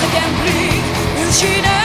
Let Will she know?